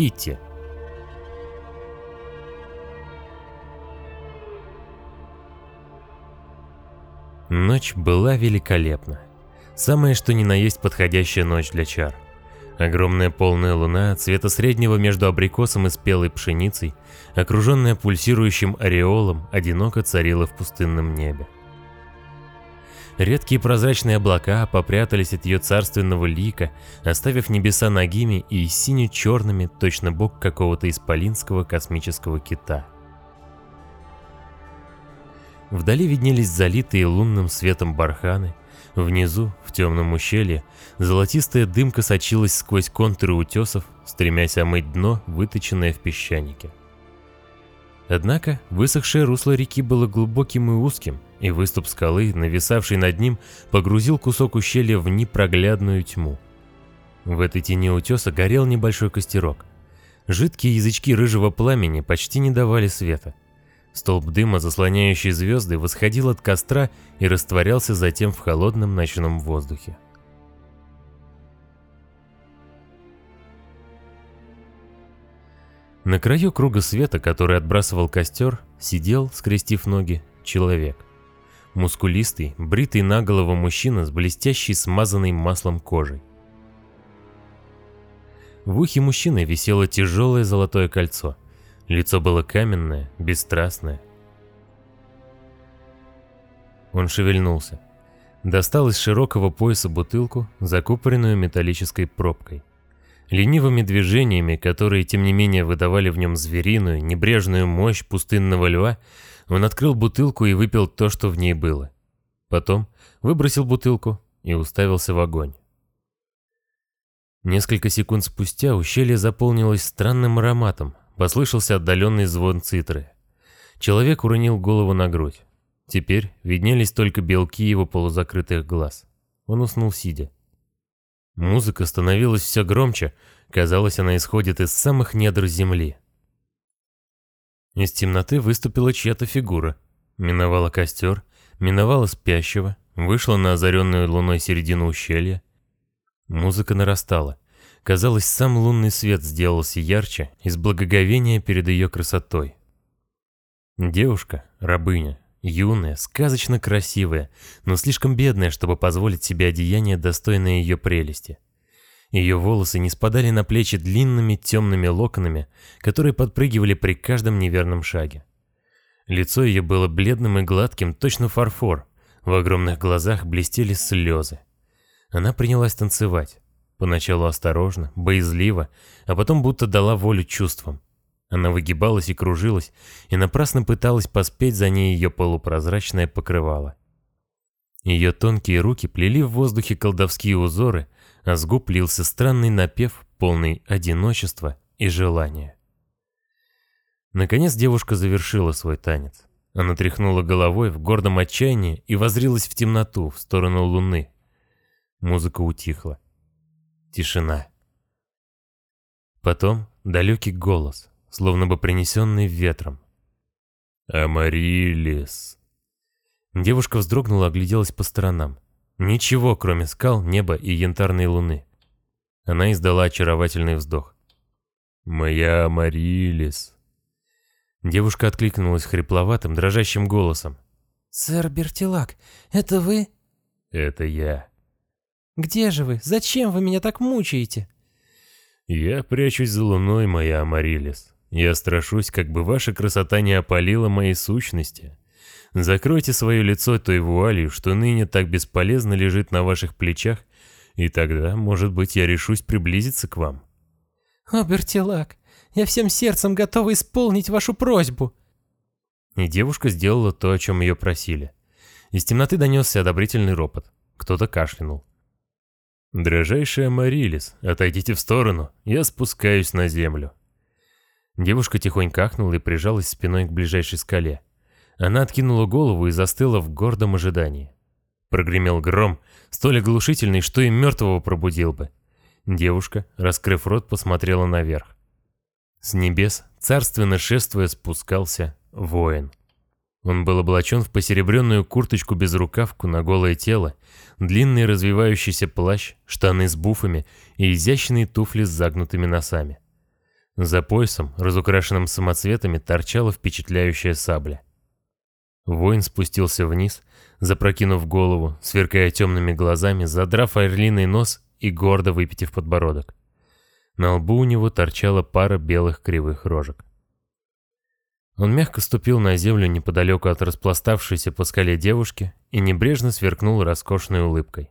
Китти. Ночь была великолепна. Самое что ни на есть подходящая ночь для чар. Огромная полная луна, цвета среднего между абрикосом и спелой пшеницей, окруженная пульсирующим ореолом, одиноко царила в пустынном небе. Редкие прозрачные облака попрятались от ее царственного лика, оставив небеса ногими и сине-черными, точно бок какого-то исполинского космического кита. Вдали виднелись залитые лунным светом барханы, внизу, в темном ущелье, золотистая дымка сочилась сквозь контуры утесов, стремясь омыть дно, выточенное в песчанике. Однако высохшее русло реки было глубоким и узким, и выступ скалы, нависавший над ним, погрузил кусок ущелья в непроглядную тьму. В этой тени утеса горел небольшой костерок. Жидкие язычки рыжего пламени почти не давали света. Столб дыма, заслоняющий звезды, восходил от костра и растворялся затем в холодном ночном воздухе. На краю круга света, который отбрасывал костер, сидел, скрестив ноги, человек. Мускулистый, бритый наголову мужчина с блестящей смазанной маслом кожей. В ухе мужчины висело тяжелое золотое кольцо. Лицо было каменное, бесстрастное. Он шевельнулся. Достал из широкого пояса бутылку, закупоренную металлической пробкой. Ленивыми движениями, которые тем не менее выдавали в нем звериную, небрежную мощь пустынного льва, он открыл бутылку и выпил то, что в ней было. Потом выбросил бутылку и уставился в огонь. Несколько секунд спустя ущелье заполнилось странным ароматом, послышался отдаленный звон цитры. Человек уронил голову на грудь. Теперь виднелись только белки его полузакрытых глаз. Он уснул сидя. Музыка становилась все громче, казалось, она исходит из самых недр земли. Из темноты выступила чья-то фигура. Миновала костер, миновала спящего, вышла на озаренную луной середину ущелья. Музыка нарастала. Казалось, сам лунный свет сделался ярче из благоговения перед ее красотой. Девушка, рабыня, Юная, сказочно красивая, но слишком бедная, чтобы позволить себе одеяние, достойное ее прелести. Ее волосы не спадали на плечи длинными темными локонами, которые подпрыгивали при каждом неверном шаге. Лицо ее было бледным и гладким, точно фарфор. В огромных глазах блестели слезы. Она принялась танцевать. Поначалу осторожно, боязливо, а потом будто дала волю чувствам. Она выгибалась и кружилась, и напрасно пыталась поспеть за ней ее полупрозрачное покрывало. Ее тонкие руки плели в воздухе колдовские узоры, а с губ лился странный напев, полный одиночества и желания. Наконец девушка завершила свой танец. Она тряхнула головой в гордом отчаянии и возрилась в темноту, в сторону луны. Музыка утихла. Тишина. Потом далекий голос словно бы принесенный ветром. «Амарилис!» Девушка вздрогнула, огляделась по сторонам. Ничего, кроме скал, неба и янтарной луны. Она издала очаровательный вздох. «Моя Амарилис!» Девушка откликнулась хрипловатым, дрожащим голосом. «Сэр Бертилак, это вы?» «Это я». «Где же вы? Зачем вы меня так мучаете?» «Я прячусь за луной, моя Амарилис. Я страшусь, как бы ваша красота не опалила моей сущности. Закройте свое лицо той вуалью, что ныне так бесполезно лежит на ваших плечах, и тогда, может быть, я решусь приблизиться к вам. О, Бертилак, я всем сердцем готова исполнить вашу просьбу. И девушка сделала то, о чем ее просили. Из темноты донесся одобрительный ропот. Кто-то кашлянул. «Дрожайшая Марилис, отойдите в сторону, я спускаюсь на землю». Девушка тихонько ахнула и прижалась спиной к ближайшей скале. Она откинула голову и застыла в гордом ожидании. Прогремел гром, столь оглушительный, что и мертвого пробудил бы. Девушка, раскрыв рот, посмотрела наверх. С небес, царственно шествуя, спускался воин. Он был облачен в посеребренную курточку без рукавку на голое тело, длинный развивающийся плащ, штаны с буфами и изящные туфли с загнутыми носами. За поясом, разукрашенным самоцветами, торчала впечатляющая сабля. Воин спустился вниз, запрокинув голову, сверкая темными глазами, задрав орлиный нос и гордо выпитив подбородок. На лбу у него торчала пара белых кривых рожек. Он мягко ступил на землю неподалеку от распластавшейся по скале девушки и небрежно сверкнул роскошной улыбкой.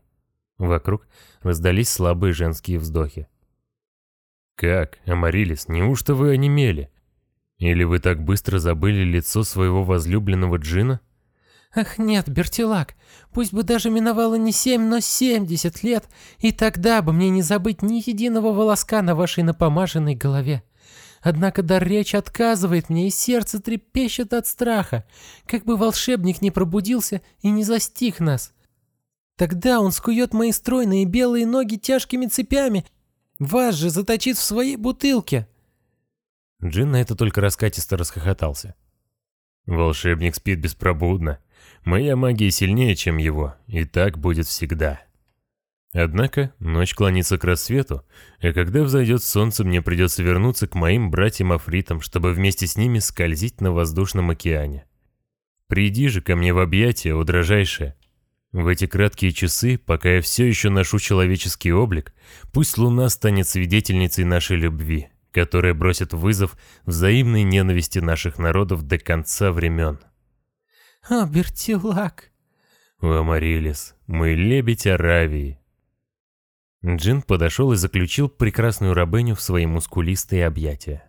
Вокруг раздались слабые женские вздохи. «Как, Амарилис, неужто вы онемели? Или вы так быстро забыли лицо своего возлюбленного Джина?» «Ах нет, Бертилак, пусть бы даже миновало не семь, но семьдесят лет, и тогда бы мне не забыть ни единого волоска на вашей напомаженной голове. Однако дар речь отказывает мне, и сердце трепещет от страха, как бы волшебник не пробудился и не застиг нас. Тогда он скует мои стройные белые ноги тяжкими цепями, вас же заточит в своей бутылке». Джин на это только раскатисто расхохотался. «Волшебник спит беспробудно. Моя магия сильнее, чем его, и так будет всегда». Однако ночь клонится к рассвету, и когда взойдет солнце, мне придется вернуться к моим братьям-афритам, чтобы вместе с ними скользить на воздушном океане. Приди же ко мне в объятия, о дрожайшая. В эти краткие часы, пока я все еще ношу человеческий облик, пусть луна станет свидетельницей нашей любви, которая бросит вызов взаимной ненависти наших народов до конца времен. «О, Бертилак!» «О, Амарилис, мой лебедь Аравии!» Джин подошел и заключил прекрасную рабыню в свои мускулистые объятия.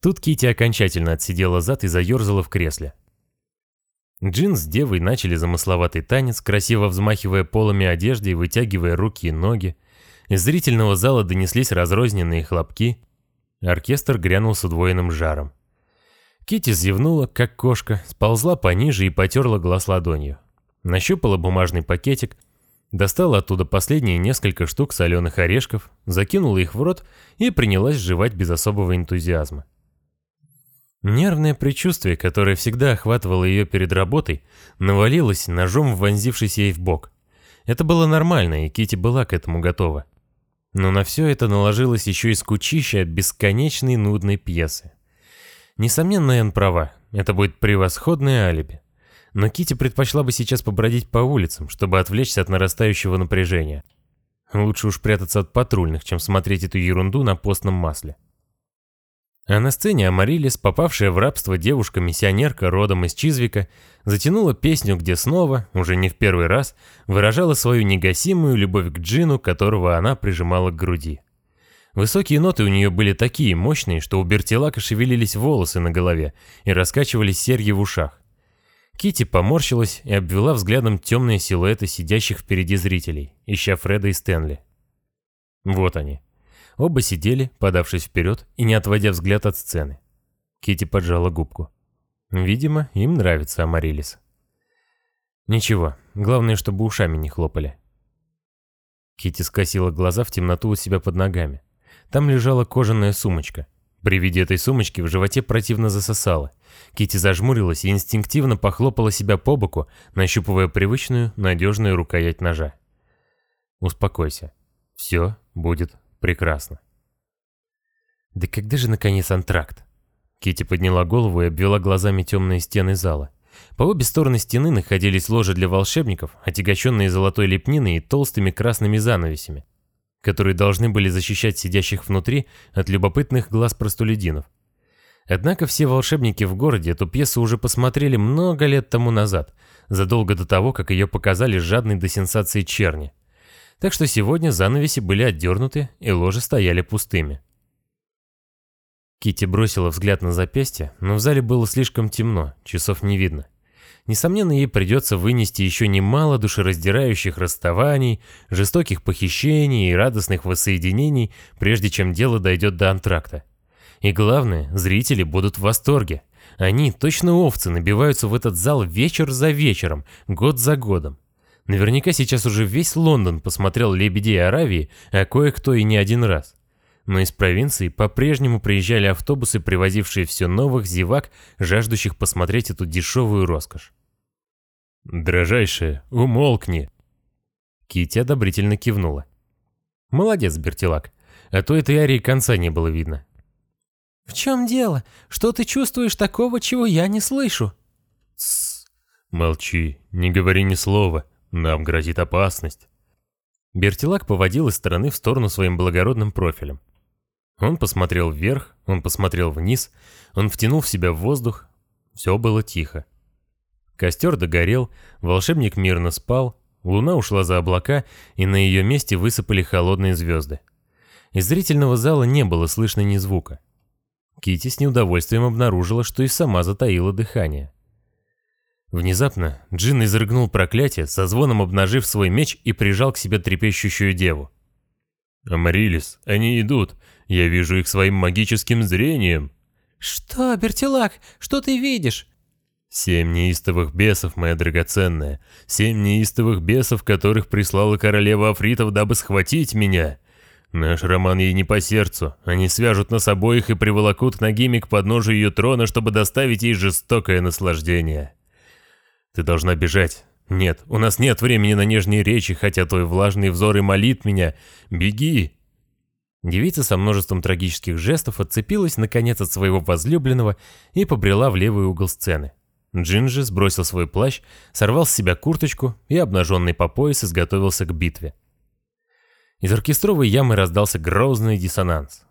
Тут Кити окончательно отсидела зад и заерзала в кресле. Джин с девой начали замысловатый танец, красиво взмахивая полами одежды и вытягивая руки и ноги. Из зрительного зала донеслись разрозненные хлопки. Оркестр грянул с удвоенным жаром. Кити зевнула, как кошка, сползла пониже и потерла глаз ладонью. Нащупала бумажный пакетик, Достала оттуда последние несколько штук соленых орешков, закинула их в рот и принялась жевать без особого энтузиазма. Нервное предчувствие, которое всегда охватывало ее перед работой, навалилось ножом, вонзившись ей в бок. Это было нормально, и Кити была к этому готова. Но на все это наложилось еще и скучище от бесконечной нудной пьесы. Несомненно, Энн права, это будет превосходное алиби но Кити предпочла бы сейчас побродить по улицам, чтобы отвлечься от нарастающего напряжения. Лучше уж прятаться от патрульных, чем смотреть эту ерунду на постном масле. А на сцене Амарилис, попавшая в рабство девушка-миссионерка родом из Чизвика, затянула песню, где снова, уже не в первый раз, выражала свою негасимую любовь к Джину, которого она прижимала к груди. Высокие ноты у нее были такие мощные, что у Бертилака шевелились волосы на голове и раскачивались серьги в ушах. Кити поморщилась и обвела взглядом темные силуэты сидящих впереди зрителей, ища Фреда и Стэнли. Вот они. Оба сидели, подавшись вперед и не отводя взгляд от сцены. Кити поджала губку. Видимо, им нравится Амарилис. Ничего, главное, чтобы ушами не хлопали. Кити скосила глаза в темноту у себя под ногами. Там лежала кожаная сумочка. При виде этой сумочки в животе противно засосало. Кити зажмурилась и инстинктивно похлопала себя по боку, нащупывая привычную, надежную рукоять ножа. Успокойся. Все будет прекрасно. Да когда же наконец антракт? Кити подняла голову и обвела глазами темные стены зала. По обе стороны стены находились ложи для волшебников, отягощенные золотой лепниной и толстыми красными занавесями которые должны были защищать сидящих внутри от любопытных глаз простолюдинов. Однако все волшебники в городе эту пьесу уже посмотрели много лет тому назад, задолго до того, как ее показали жадной до сенсации черни. Так что сегодня занавеси были отдернуты, и ложи стояли пустыми. Кити бросила взгляд на запястье, но в зале было слишком темно, часов не видно. Несомненно, ей придется вынести еще немало душераздирающих расставаний, жестоких похищений и радостных воссоединений, прежде чем дело дойдет до антракта. И главное, зрители будут в восторге. Они, точно овцы, набиваются в этот зал вечер за вечером, год за годом. Наверняка сейчас уже весь Лондон посмотрел «Лебедей Аравии», а кое-кто и не один раз но из провинции по-прежнему приезжали автобусы, привозившие все новых зевак, жаждущих посмотреть эту дешевую роскошь. «Дрожайшая, умолкни!» Кити одобрительно кивнула. «Молодец, Бертилак, а то этой арии конца не было видно. «В чем дело? Что ты чувствуешь такого, чего я не слышу?» «Тссс, молчи, не говори ни слова, нам грозит опасность». Бертилак поводил из стороны в сторону своим благородным профилем. Он посмотрел вверх, он посмотрел вниз, он втянул в себя воздух. Все было тихо. Костер догорел, волшебник мирно спал, луна ушла за облака, и на ее месте высыпали холодные звезды. Из зрительного зала не было слышно ни звука. Кити с неудовольствием обнаружила, что и сама затаила дыхание. Внезапно Джин изрыгнул проклятие, со звоном обнажив свой меч и прижал к себе трепещущую деву. «Амарилис, они идут. Я вижу их своим магическим зрением». «Что, Бертилак, что ты видишь?» «Семь неистовых бесов, моя драгоценная. Семь неистовых бесов, которых прислала королева Афритов, дабы схватить меня. Наш роман ей не по сердцу. Они свяжут нас обоих и приволокут к Нагиме к подножию ее трона, чтобы доставить ей жестокое наслаждение. Ты должна бежать. Нет, у нас нет времени на нежные речи, хотя твой влажный взор и молит меня. Беги!» Девица со множеством трагических жестов отцепилась наконец от своего возлюбленного и побрела в левый угол сцены. Джинджи сбросил свой плащ, сорвал с себя курточку и, обнаженный по пояс, изготовился к битве. Из оркестровой ямы раздался грозный диссонанс.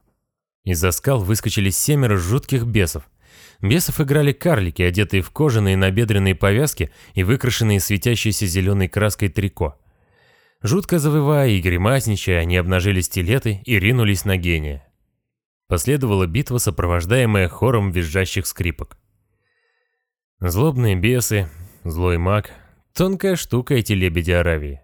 Из-за скал выскочили семеро жутких бесов. Бесов играли карлики, одетые в кожаные набедренные повязки и выкрашенные светящейся зеленой краской трико. Жутко завывая и гримасничая, они обнажили стилеты и ринулись на гения. Последовала битва, сопровождаемая хором визжащих скрипок. Злобные бесы, злой маг, тонкая штука эти лебеди Аравии.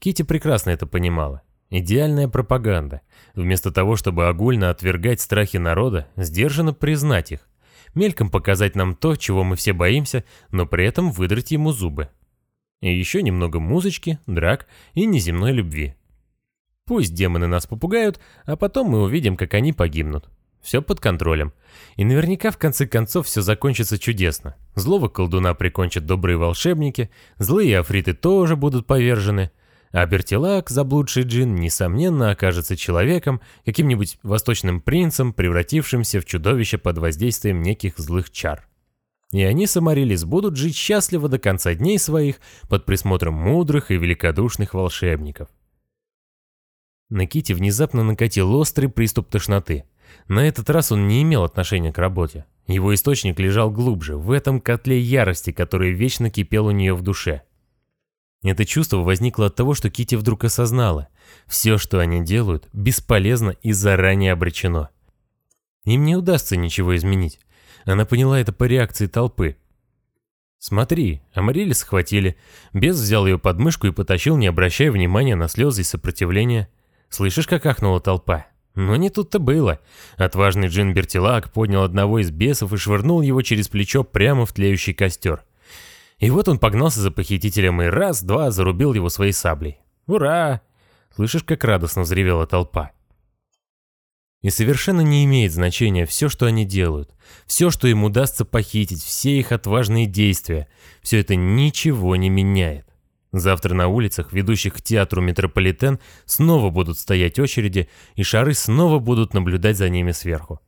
Кити прекрасно это понимала. Идеальная пропаганда. Вместо того, чтобы огульно отвергать страхи народа, сдержанно признать их. Мельком показать нам то, чего мы все боимся, но при этом выдрать ему зубы. И еще немного музычки, драк и неземной любви. Пусть демоны нас попугают, а потом мы увидим, как они погибнут. Все под контролем. И наверняка в конце концов все закончится чудесно. Злого колдуна прикончат добрые волшебники, злые африты тоже будут повержены, а Бертилак, заблудший джин, несомненно окажется человеком, каким-нибудь восточным принцем, превратившимся в чудовище под воздействием неких злых чар. И они с будут жить счастливо до конца дней своих под присмотром мудрых и великодушных волшебников. На Кити внезапно накатил острый приступ тошноты. На этот раз он не имел отношения к работе. Его источник лежал глубже, в этом котле ярости, который вечно кипел у нее в душе. Это чувство возникло от того, что Кити вдруг осознала. Все, что они делают, бесполезно и заранее обречено. Им не удастся ничего изменить. Она поняла это по реакции толпы. «Смотри, Амарили схватили. Бес взял ее под мышку и потащил, не обращая внимания на слезы и сопротивления. Слышишь, как ахнула толпа? Но не тут-то было. Отважный Джин Бертилак поднял одного из бесов и швырнул его через плечо прямо в тлеющий костер. И вот он погнался за похитителем и раз-два зарубил его своей саблей. «Ура!» Слышишь, как радостно взревела толпа. И совершенно не имеет значения все, что они делают, все, что им удастся похитить, все их отважные действия, все это ничего не меняет. Завтра на улицах, ведущих к театру Метрополитен, снова будут стоять очереди, и шары снова будут наблюдать за ними сверху.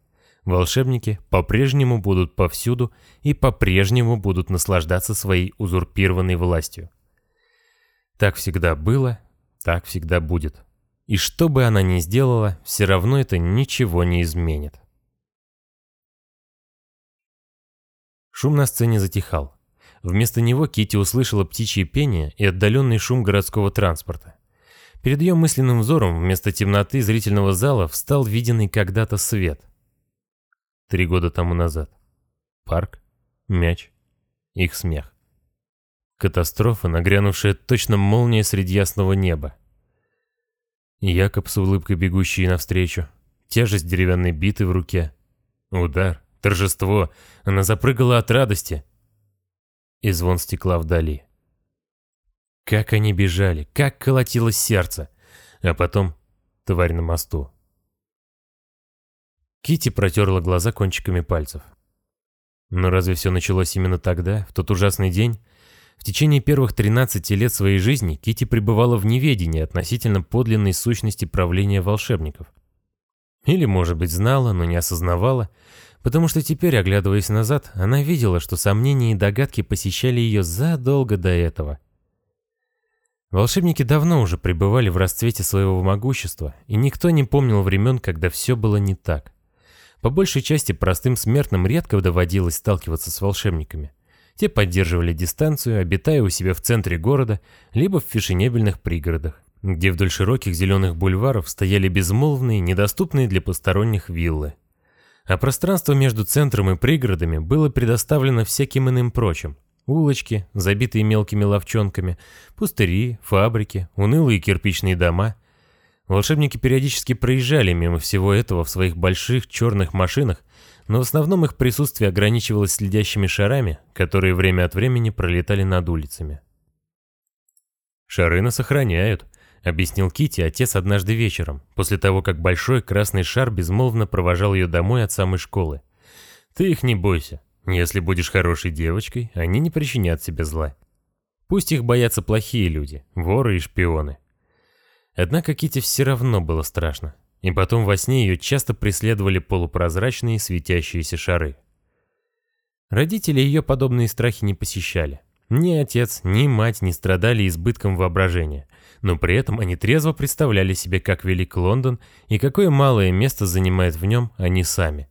Волшебники по-прежнему будут повсюду и по-прежнему будут наслаждаться своей узурпированной властью. Так всегда было, так всегда будет. И что бы она ни сделала, все равно это ничего не изменит. Шум на сцене затихал. Вместо него Кити услышала птичье пение и отдаленный шум городского транспорта. Перед ее мысленным взором вместо темноты зрительного зала встал виденный когда-то свет. Три года тому назад. Парк, мяч, их смех. Катастрофа, нагрянувшая точно молния среди ясного неба. Якоб с улыбкой бегущий навстречу, тяжесть деревянной биты в руке. Удар, торжество, она запрыгала от радости. И звон стекла вдали. Как они бежали, как колотилось сердце. А потом тварь на мосту. Кити протерла глаза кончиками пальцев. Но разве все началось именно тогда, в тот ужасный день? В течение первых 13 лет своей жизни Кити пребывала в неведении относительно подлинной сущности правления волшебников. Или, может быть, знала, но не осознавала, потому что теперь, оглядываясь назад, она видела, что сомнения и догадки посещали ее задолго до этого. Волшебники давно уже пребывали в расцвете своего могущества, и никто не помнил времен, когда все было не так. По большей части простым смертным редко доводилось сталкиваться с волшебниками. Те поддерживали дистанцию, обитая у себя в центре города, либо в фешенебельных пригородах, где вдоль широких зеленых бульваров стояли безмолвные, недоступные для посторонних виллы. А пространство между центром и пригородами было предоставлено всяким иным прочим. Улочки, забитые мелкими ловчонками, пустыри, фабрики, унылые кирпичные дома. Волшебники периодически проезжали мимо всего этого в своих больших черных машинах, но в основном их присутствие ограничивалось следящими шарами, которые время от времени пролетали над улицами. «Шары нас охраняют», — объяснил Кити отец однажды вечером, после того, как большой красный шар безмолвно провожал ее домой от самой школы. «Ты их не бойся. Если будешь хорошей девочкой, они не причинят тебе зла. Пусть их боятся плохие люди, воры и шпионы». Однако Кити все равно было страшно, и потом во сне ее часто преследовали полупрозрачные светящиеся шары. Родители ее подобные страхи не посещали. Ни отец, ни мать не страдали избытком воображения но при этом они трезво представляли себе, как велик Лондон и какое малое место занимают в нем они сами.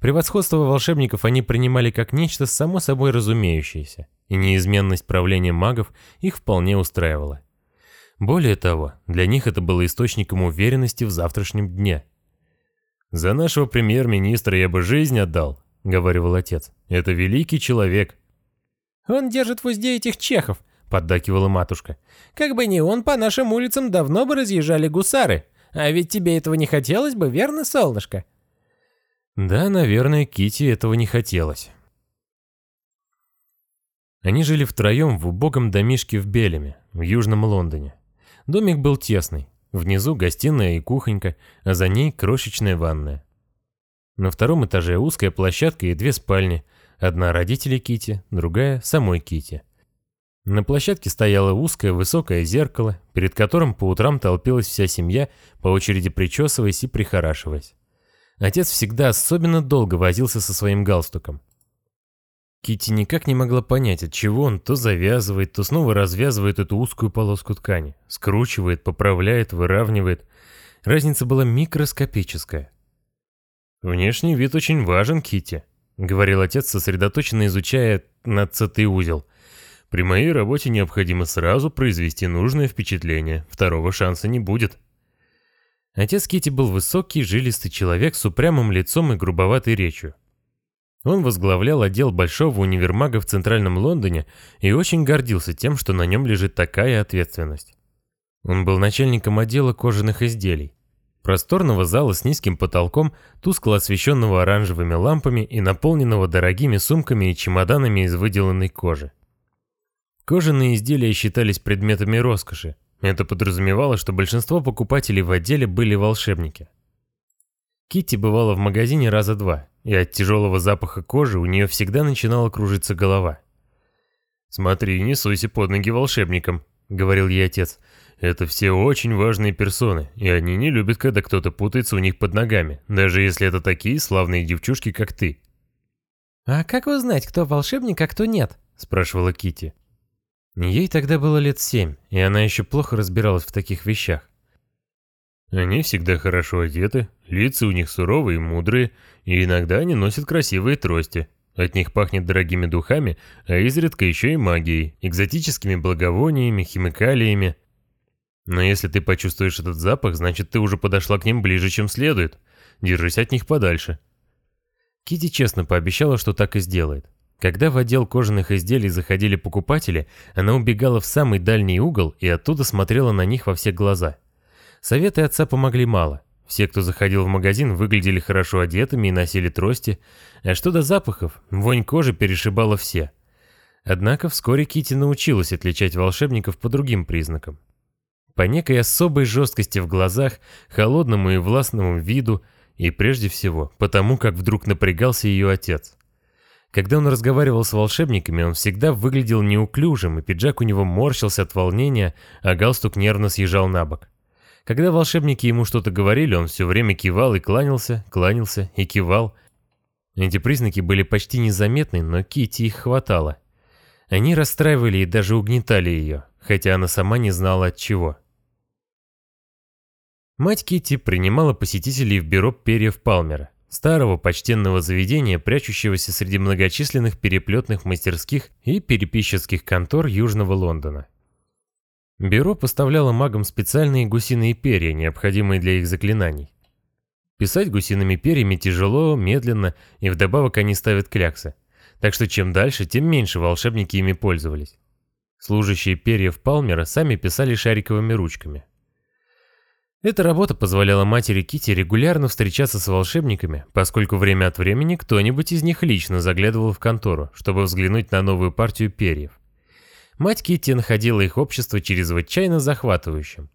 Превосходство волшебников они принимали как нечто само собой разумеющееся, и неизменность правления магов их вполне устраивала. Более того, для них это было источником уверенности в завтрашнем дне. «За нашего премьер-министра я бы жизнь отдал», — говорил отец. «Это великий человек». «Он держит в узде этих чехов», поддакивала матушка. «Как бы не он, по нашим улицам давно бы разъезжали гусары. А ведь тебе этого не хотелось бы, верно, солнышко?» Да, наверное, Кити этого не хотелось. Они жили втроем в убогом домишке в Белеме, в Южном Лондоне. Домик был тесный. Внизу гостиная и кухонька, а за ней крошечная ванная. На втором этаже узкая площадка и две спальни. Одна родителей Кити, другая самой Кити. На площадке стояло узкое высокое зеркало, перед которым по утрам толпилась вся семья, по очереди причесываясь и прихорашиваясь. Отец всегда особенно долго возился со своим галстуком. Кити никак не могла понять, от чего он то завязывает, то снова развязывает эту узкую полоску ткани, скручивает, поправляет, выравнивает. Разница была микроскопическая. «Внешний вид очень важен, Кити, говорил отец, сосредоточенно изучая надцатый узел – при моей работе необходимо сразу произвести нужное впечатление, второго шанса не будет. Отец Кити был высокий, жилистый человек с упрямым лицом и грубоватой речью. Он возглавлял отдел большого универмага в центральном Лондоне и очень гордился тем, что на нем лежит такая ответственность. Он был начальником отдела кожаных изделий. Просторного зала с низким потолком, тускло освещенного оранжевыми лампами и наполненного дорогими сумками и чемоданами из выделанной кожи. Кожаные изделия считались предметами роскоши. Это подразумевало, что большинство покупателей в отделе были волшебники. Китти бывала в магазине раза два, и от тяжелого запаха кожи у нее всегда начинала кружиться голова. «Смотри, не суйся под ноги волшебникам», — говорил ей отец. «Это все очень важные персоны, и они не любят, когда кто-то путается у них под ногами, даже если это такие славные девчушки, как ты». «А как узнать, кто волшебник, а кто нет?» — спрашивала Китти. Ей тогда было лет семь, и она еще плохо разбиралась в таких вещах. Они всегда хорошо одеты, лица у них суровые и мудрые, и иногда они носят красивые трости. От них пахнет дорогими духами, а изредка еще и магией, экзотическими благовониями, химикалиями. Но если ты почувствуешь этот запах, значит ты уже подошла к ним ближе, чем следует. Держись от них подальше. Кити честно пообещала, что так и сделает. Когда в отдел кожаных изделий заходили покупатели, она убегала в самый дальний угол и оттуда смотрела на них во все глаза. Советы отца помогли мало. Все, кто заходил в магазин, выглядели хорошо одетыми и носили трости, а что до запахов, вонь кожи перешибала все. Однако вскоре Кити научилась отличать волшебников по другим признакам. По некой особой жесткости в глазах, холодному и властному виду, и прежде всего, потому как вдруг напрягался ее отец. Когда он разговаривал с волшебниками, он всегда выглядел неуклюжим, и пиджак у него морщился от волнения, а галстук нервно съезжал на бок. Когда волшебники ему что-то говорили, он все время кивал и кланялся, кланялся и кивал. Эти признаки были почти незаметны, но Кити их хватало. Они расстраивали и даже угнетали ее, хотя она сама не знала от чего. Мать Кити принимала посетителей в бюро перьев Палмера, старого почтенного заведения, прячущегося среди многочисленных переплетных мастерских и переписческих контор Южного Лондона. Бюро поставляло магам специальные гусиные перья, необходимые для их заклинаний. Писать гусиными перьями тяжело, медленно, и вдобавок они ставят кляксы. Так что чем дальше, тем меньше волшебники ими пользовались. Служащие перьев Палмера сами писали шариковыми ручками. Эта работа позволяла матери Кити регулярно встречаться с волшебниками, поскольку время от времени кто-нибудь из них лично заглядывал в контору, чтобы взглянуть на новую партию перьев. Мать Кити находила их общество чрезвычайно захватывающим.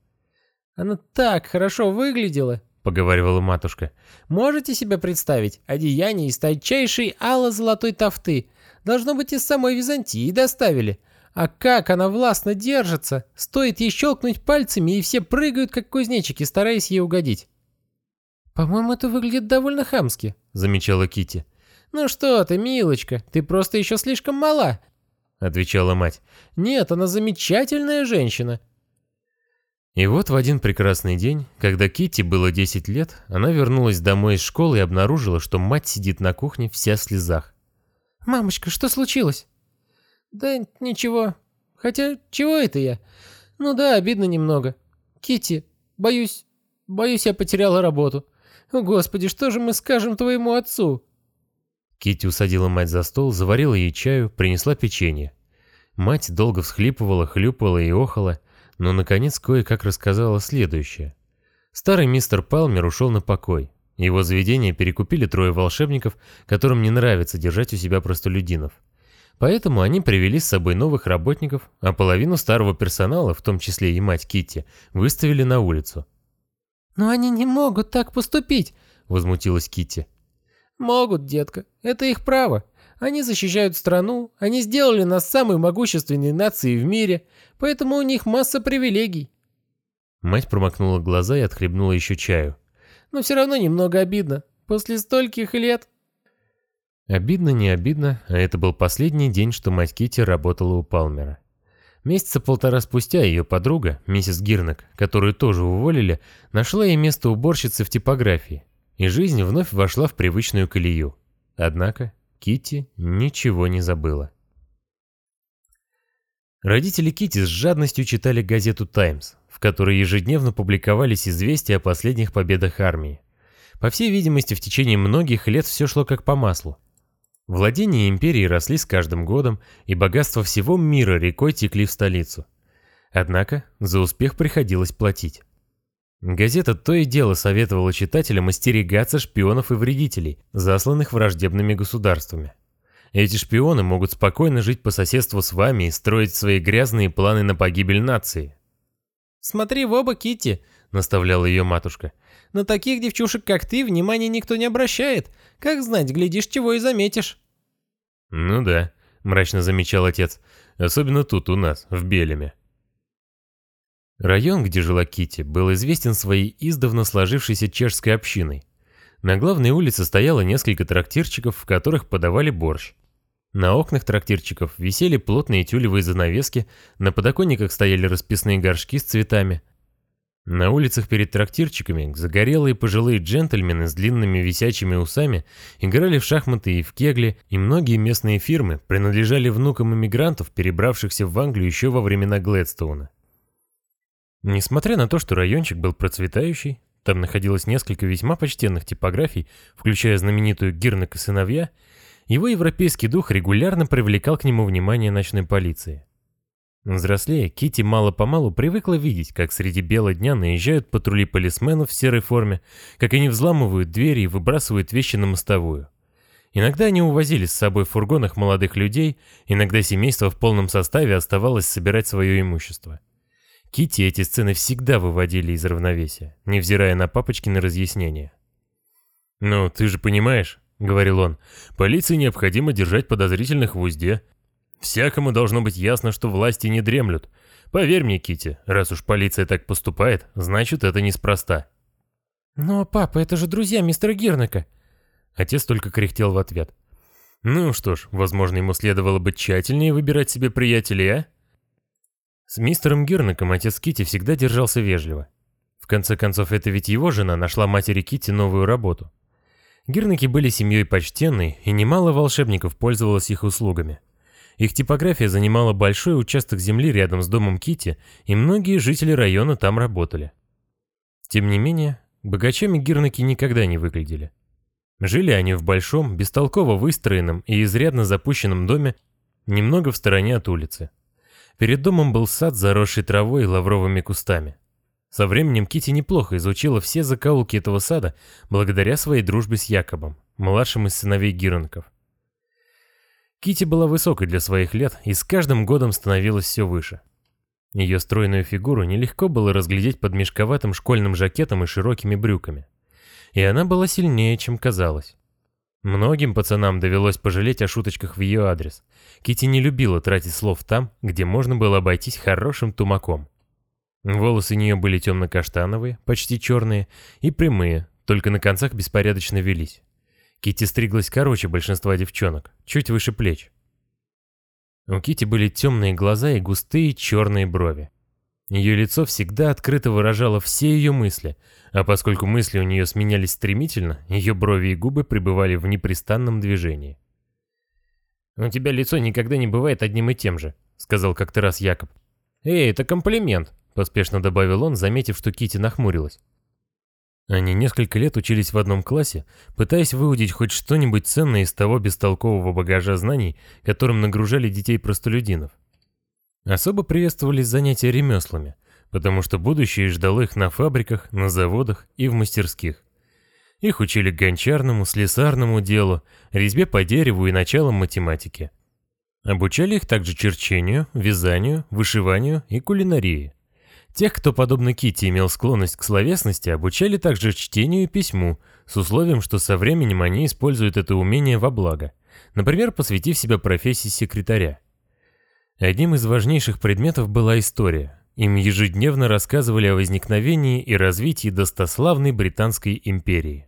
«Она так хорошо выглядела», — поговаривала матушка. «Можете себе представить одеяние из тончайшей ало-золотой тафты? Должно быть, из самой Византии доставили. А как она властно держится! Стоит ей щелкнуть пальцами, и все прыгают, как кузнечики, стараясь ей угодить. «По-моему, это выглядит довольно хамски», — замечала Кити. «Ну что ты, милочка, ты просто еще слишком мала», — отвечала мать. «Нет, она замечательная женщина». И вот в один прекрасный день, когда Кити было 10 лет, она вернулась домой из школы и обнаружила, что мать сидит на кухне вся в слезах. «Мамочка, что случилось?» Да ничего. Хотя, чего это я? Ну да, обидно немного. Кити, боюсь, боюсь, я потеряла работу. О, Господи, что же мы скажем твоему отцу? Кити усадила мать за стол, заварила ей чаю, принесла печенье. Мать долго всхлипывала, хлюпала и охала, но, наконец, кое-как рассказала следующее. Старый мистер Палмер ушел на покой. Его заведение перекупили трое волшебников, которым не нравится держать у себя простолюдинов. Поэтому они привели с собой новых работников, а половину старого персонала, в том числе и мать Китти, выставили на улицу. «Но они не могут так поступить», — возмутилась Китти. «Могут, детка. Это их право. Они защищают страну, они сделали нас самой могущественной нацией в мире, поэтому у них масса привилегий». Мать промокнула глаза и отхлебнула еще чаю. «Но все равно немного обидно. После стольких лет Обидно, не обидно, а это был последний день, что мать Кити работала у Палмера. Месяца полтора спустя ее подруга, миссис Гирнак, которую тоже уволили, нашла ей место уборщицы в типографии, и жизнь вновь вошла в привычную колею. Однако Кити ничего не забыла. Родители Кити с жадностью читали газету «Таймс», в которой ежедневно публиковались известия о последних победах армии. По всей видимости, в течение многих лет все шло как по маслу. Владения империи росли с каждым годом, и богатства всего мира рекой текли в столицу. Однако за успех приходилось платить. Газета то и дело советовала читателям остерегаться шпионов и вредителей, засланных враждебными государствами. Эти шпионы могут спокойно жить по соседству с вами и строить свои грязные планы на погибель нации. «Смотри в оба, Кити, наставляла ее матушка. На таких девчушек, как ты, внимания никто не обращает. Как знать, глядишь, чего и заметишь. Ну да, мрачно замечал отец. Особенно тут у нас, в Белеме. Район, где жила Кити, был известен своей издавна сложившейся чешской общиной. На главной улице стояло несколько трактирчиков, в которых подавали борщ. На окнах трактирчиков висели плотные тюлевые занавески, на подоконниках стояли расписные горшки с цветами, на улицах перед трактирчиками загорелые пожилые джентльмены с длинными висячими усами играли в шахматы и в кегли, и многие местные фирмы принадлежали внукам иммигрантов, перебравшихся в Англию еще во времена Глэдстоуна. Несмотря на то, что райончик был процветающий, там находилось несколько весьма почтенных типографий, включая знаменитую «Гирнак и сыновья», его европейский дух регулярно привлекал к нему внимание ночной полиции. Взрослея, Кити мало-помалу привыкла видеть, как среди бела дня наезжают патрули полисменов в серой форме, как они взламывают двери и выбрасывают вещи на мостовую. Иногда они увозили с собой в фургонах молодых людей, иногда семейство в полном составе оставалось собирать свое имущество. Кити эти сцены всегда выводили из равновесия, невзирая на папочкины разъяснения. «Ну, ты же понимаешь», — говорил он, — «полиции необходимо держать подозрительных в узде, Всякому должно быть ясно, что власти не дремлют. Поверь мне, Кити, раз уж полиция так поступает, значит это неспроста. Но, папа, это же друзья мистера Гирнака. Отец только кряхтел в ответ. Ну что ж, возможно, ему следовало бы тщательнее выбирать себе приятелей, а? С мистером Гирнаком отец Кити всегда держался вежливо. В конце концов, это ведь его жена нашла матери Кити новую работу. Гирнаки были семьей почтенной, и немало волшебников пользовалось их услугами. Их типография занимала большой участок земли рядом с домом Кити, и многие жители района там работали. Тем не менее, богачами Гирнаки никогда не выглядели. Жили они в большом, бестолково выстроенном и изрядно запущенном доме, немного в стороне от улицы. Перед домом был сад, заросший травой и лавровыми кустами. Со временем Кити неплохо изучила все закоулки этого сада благодаря своей дружбе с Якобом, младшим из сыновей Гиронков. Кити была высокой для своих лет и с каждым годом становилась все выше. Ее стройную фигуру нелегко было разглядеть под мешковатым школьным жакетом и широкими брюками и она была сильнее, чем казалось. Многим пацанам довелось пожалеть о шуточках в ее адрес. Кити не любила тратить слов там, где можно было обойтись хорошим тумаком. Волосы у нее были темно-каштановые, почти черные, и прямые, только на концах беспорядочно велись. Кити стриглась короче большинства девчонок, чуть выше плеч. У Кити были темные глаза и густые черные брови. Ее лицо всегда открыто выражало все ее мысли, а поскольку мысли у нее сменялись стремительно, ее брови и губы пребывали в непрестанном движении. «У тебя лицо никогда не бывает одним и тем же», — сказал как-то раз Якоб. «Эй, это комплимент», — поспешно добавил он, заметив, что Кити нахмурилась. Они несколько лет учились в одном классе, пытаясь выудить хоть что-нибудь ценное из того бестолкового багажа знаний, которым нагружали детей-простолюдинов. Особо приветствовались занятия ремеслами, потому что будущее ждало их на фабриках, на заводах и в мастерских. Их учили гончарному, слесарному делу, резьбе по дереву и началам математики. Обучали их также черчению, вязанию, вышиванию и кулинарии. Тех, кто, подобно Кити, имел склонность к словесности, обучали также чтению и письму, с условием, что со временем они используют это умение во благо, например, посвятив себя профессии секретаря. Одним из важнейших предметов была история. Им ежедневно рассказывали о возникновении и развитии достославной Британской империи.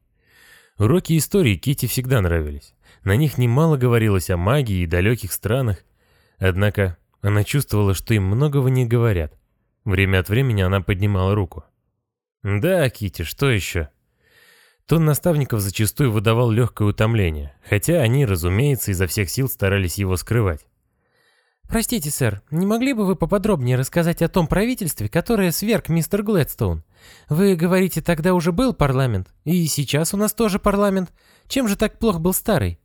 Уроки истории Кити всегда нравились. На них немало говорилось о магии и далеких странах. Однако она чувствовала, что им многого не говорят. Время от времени она поднимала руку. «Да, Кити, что еще?» Тон наставников зачастую выдавал легкое утомление, хотя они, разумеется, изо всех сил старались его скрывать. «Простите, сэр, не могли бы вы поподробнее рассказать о том правительстве, которое сверг мистер Глэдстоун? Вы говорите, тогда уже был парламент, и сейчас у нас тоже парламент. Чем же так плох был старый?»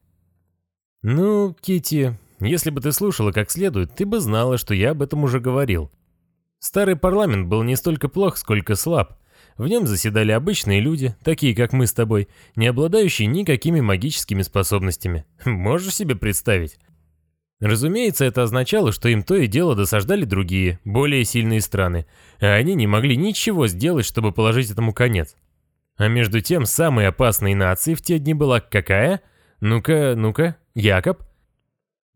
«Ну, Кити, если бы ты слушала как следует, ты бы знала, что я об этом уже говорил. Старый парламент был не столько плох, сколько слаб. В нем заседали обычные люди, такие как мы с тобой, не обладающие никакими магическими способностями. Можешь себе представить? Разумеется, это означало, что им то и дело досаждали другие, более сильные страны, а они не могли ничего сделать, чтобы положить этому конец. А между тем, самой опасной нацией в те дни была какая? Ну-ка, ну-ка, Якоб?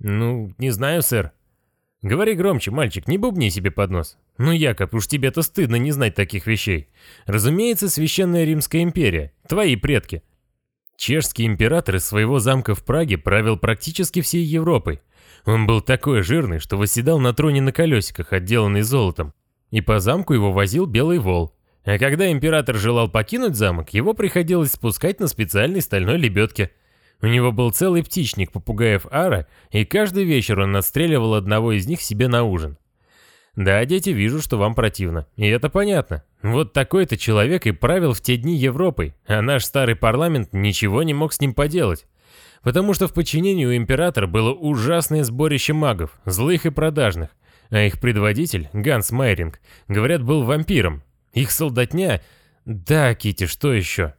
Ну, не знаю, сэр. Говори громче, мальчик, не бубни себе под нос. Ну, Якоб, уж тебе-то стыдно не знать таких вещей. Разумеется, Священная Римская империя, твои предки. Чешский император из своего замка в Праге правил практически всей Европой. Он был такой жирный, что восседал на троне на колесиках, отделанный золотом, и по замку его возил белый вол. А когда император желал покинуть замок, его приходилось спускать на специальной стальной лебедке. У него был целый птичник попугаев Ара, и каждый вечер он отстреливал одного из них себе на ужин. Да, дети, вижу, что вам противно. И это понятно. Вот такой-то человек и правил в те дни Европой, а наш старый парламент ничего не мог с ним поделать потому что в подчинении у императора было ужасное сборище магов, злых и продажных, а их предводитель, Ганс Майринг, говорят, был вампиром. Их солдатня... Да, Кити, что еще?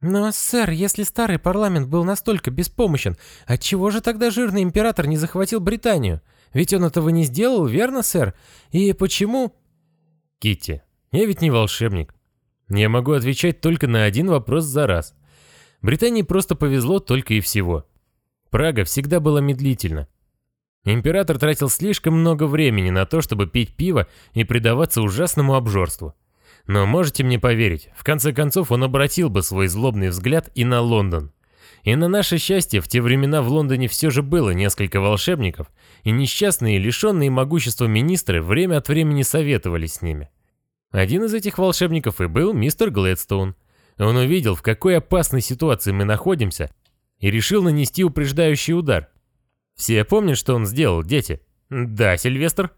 Но, сэр, если старый парламент был настолько беспомощен, отчего же тогда жирный император не захватил Британию? Ведь он этого не сделал, верно, сэр? И почему... Кити, я ведь не волшебник. Я могу отвечать только на один вопрос за раз. Британии просто повезло только и всего. Прага всегда была медлительна. Император тратил слишком много времени на то, чтобы пить пиво и предаваться ужасному обжорству. Но можете мне поверить, в конце концов он обратил бы свой злобный взгляд и на Лондон. И на наше счастье, в те времена в Лондоне все же было несколько волшебников, и несчастные, лишенные могущества министры время от времени советовались с ними. Один из этих волшебников и был мистер Глэдстоун. Он увидел, в какой опасной ситуации мы находимся, и решил нанести упреждающий удар. Все помнят, что он сделал, дети? Да, Сильвестр?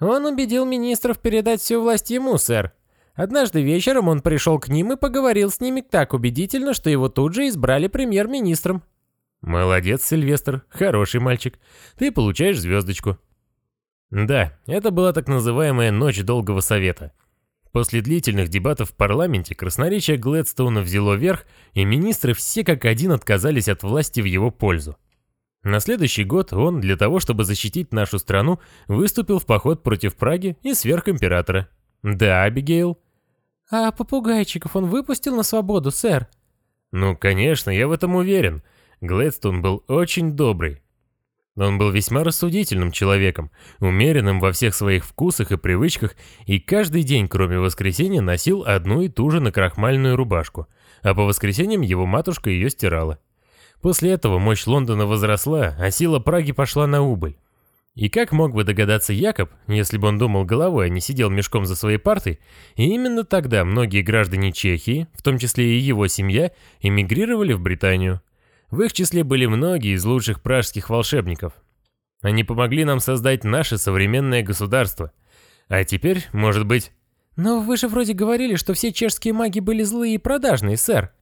Он убедил министров передать всю власть ему, сэр. Однажды вечером он пришел к ним и поговорил с ними так убедительно, что его тут же избрали премьер-министром. Молодец, Сильвестр, хороший мальчик. Ты получаешь звездочку. Да, это была так называемая «Ночь долгого совета». После длительных дебатов в парламенте красноречие Глэдстоуна взяло верх, и министры все как один отказались от власти в его пользу. На следующий год он, для того чтобы защитить нашу страну, выступил в поход против Праги и сверхимператора. Да, Абигейл? А попугайчиков он выпустил на свободу, сэр? Ну, конечно, я в этом уверен. Глэдстон был очень добрый. Он был весьма рассудительным человеком, умеренным во всех своих вкусах и привычках, и каждый день, кроме воскресенья, носил одну и ту же накрахмальную рубашку, а по воскресеньям его матушка ее стирала. После этого мощь Лондона возросла, а сила Праги пошла на убыль. И как мог бы догадаться Якоб, если бы он думал головой, а не сидел мешком за своей партой, и именно тогда многие граждане Чехии, в том числе и его семья, эмигрировали в Британию. В их числе были многие из лучших пражских волшебников. Они помогли нам создать наше современное государство. А теперь, может быть... Но вы же вроде говорили, что все чешские маги были злые и продажные, сэр.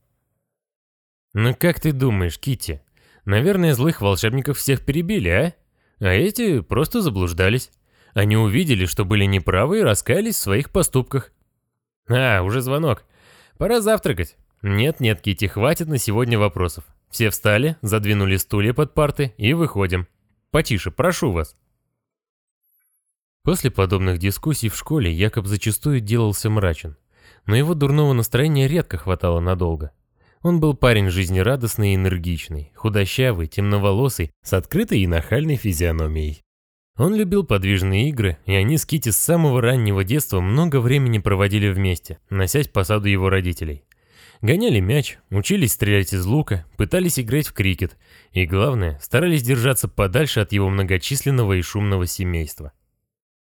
Ну как ты думаешь, Кити? Наверное, злых волшебников всех перебили, а? А эти просто заблуждались. Они увидели, что были неправы и раскаялись в своих поступках. А, уже звонок. Пора завтракать. Нет-нет, Кити, хватит на сегодня вопросов. Все встали, задвинули стулья под парты и выходим. Потише, прошу вас. После подобных дискуссий в школе Якоб зачастую делался мрачен, но его дурного настроения редко хватало надолго. Он был парень жизнерадостный и энергичный, худощавый, темноволосый, с открытой и нахальной физиономией. Он любил подвижные игры, и они с Кити с самого раннего детства много времени проводили вместе, носясь по саду его родителей. Гоняли мяч, учились стрелять из лука, пытались играть в крикет и, главное, старались держаться подальше от его многочисленного и шумного семейства.